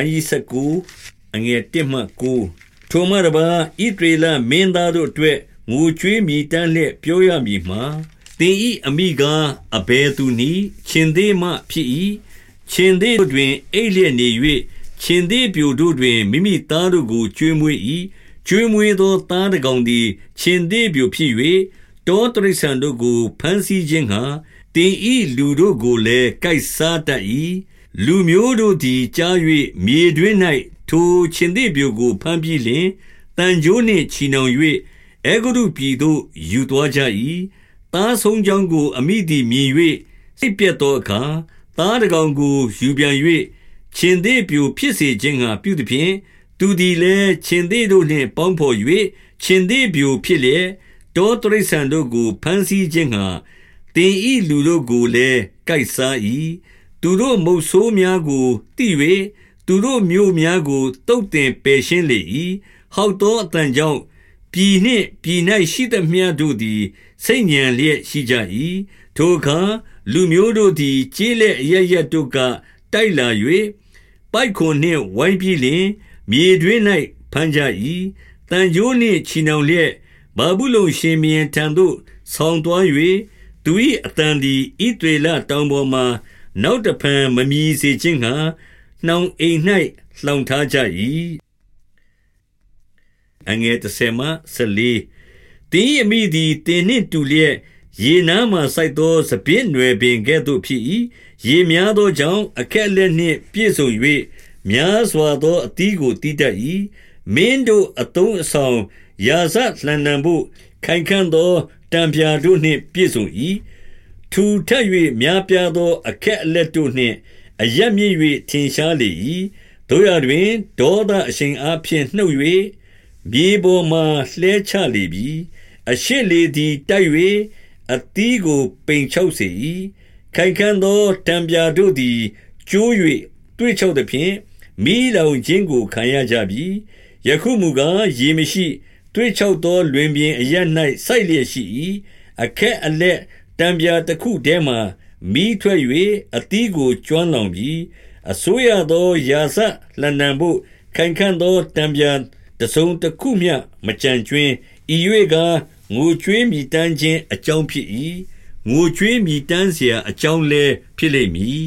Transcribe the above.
န်းကြီး19အငယ်1မှ9ထိုမှတပါဣဒရေလမင်းသားတို့အတွက်ငိုကြွေးမြည်တမ်းလျက်ပြောရမည်မှာသင်ဤအမိကားအဘယ်သူနည်းရှင်သေးမှဖြစ်၏ရှင်သေးတွင်အိပ်လျက်နေ၍ရှင်သေးပြိုတို့တွင်မိမိသားတို့ကိုကျွေးမွေး၏ကျွေးမွေးသောသားတကောင်သည်ရှင်သေးပြိုဖြစ်၍တောတရိษံတို့ကိုဖမ်းဆီးခြင်းဟာတင်ဤလူတို့ကိုလည်းကြိုက်စားတတ်၏ လူမျိုးတို့သည်ကြား၍မြေတွင်၌ထိုရှင်သေးပြိုကိုဖမ်းပြီးလျှင်တန်ကြိုးနှင့်ချီနှောင်၍အေဂရုပြည်သို့ယူသွားကြ၏သားဆုံးကြောင်းကိုအမိသည်မြင်၍စိတ်ပြတ်သောအခါသားတကောင်ကိုယူပြန်၍ခြင်သေးပြိုဖြစ်စေခြင်းငှာပြုသည်ဖြင့်သူသည်လည်းခြင်သေးတို့နှင့်ပေါင်းဖော်၍ခြင်သေးပြိုဖြစ်လျက်တောတရိษံတို့ကိုဖမ်းဆီးခြင်းငှာတင်ဤလူတို့ကိုလည်းကြိုက်စား၏ သူတို့မုတ်ဆိုးများကိုတိ၍သူတို့မျိုးများကိုတုတ်တင်ပယ်ရှင်းလေ၏ဟောက်သောအတန်ကြောင့်ပြည်နှင့်ပြည်၌ရှိသမျှတို့သည်စိတ်ညံလျက်ရှိကြ၏ထိုအခါလူမျိုးတို့သည်ကြေးလက်အရရက်တို့ကတိုက်လာ၍ပိုက်ခွန်နှင့်ဝိုင်းပြီးလျင်မြေတွင်၌ဖမ်းကြ၏တန်ကြိုးနှင့်ချီနှောင်လျက်ဘာဘူးလုံရှင်မြန်ထံသို့ဆောင်းသွား၍သူ၏အတန်သည်ဣတွေလတောင်ပေါ်မှ နောက်တဖန်မမြည်စေခြင်းငှာနှောင်အိမ်၌လှောင်ထားကြ၏အငယ်30မှ14တင်းအမိသည်တင်းနှင့်တူလျက်ရေနားမှစိုက်သောစပင်းနွယ်ပင်ကဲ့သို့ဖြစ်၏ရေများသောကြောင့်အခက်လက်နှင့်ပြည့်စုံ၍များစွာသောအသီးကိုတီးတတ်၏မင်းတို့အတုံးအဆောင်ရာဇလှန်နံဖို့ခိုင်ခံ့သောတံပြာတို့နှင့်ပြည့်စုံ၏ ထူထပ်၍များပြားသော အခက်အလက်တို့နှင့် အယက်မြင့်၍ထင်ရှားလေ၏တို့ရတွင်ဒေါသအရှိန်အားဖြင့်နှုတ်၍မြေပေါ်မှလှဲချလေပြီအရှိလေသည်တိုက်၍အသီးကိုပိန်ချုပ်စေ၏ခိုင်ခံ့သောတံပြာတို့သည်ကျိုး၍တွေ့ချုပ်သည်ဖြင့်မိလောင်ခြင်းကိုခံရကြပြီယခုမူကားရေမရှိတွေ့ချုပ်သောလွင်ပြင်အရ၌စိုက်လျက်ရှိ၏အခက်အလက် တံပြာတစ်ခုတည်းမှမိထွက်၍အသီးကိုကျွမ်းလောင်ပြီးအစိုးရသောယာစလဏံဖို့ခိုင်ခံ့သောတံပြာတစုံတစ်ခုမျှမကြံကျွင်းဤ၍ကငိုကြွေးမြည်တမ်းခြင်းအကြောင်းဖြစ်၏ငိုကြွေးမြည်တမ်းเสียအကြောင်းလည်းဖြစ်လိမ့်မည်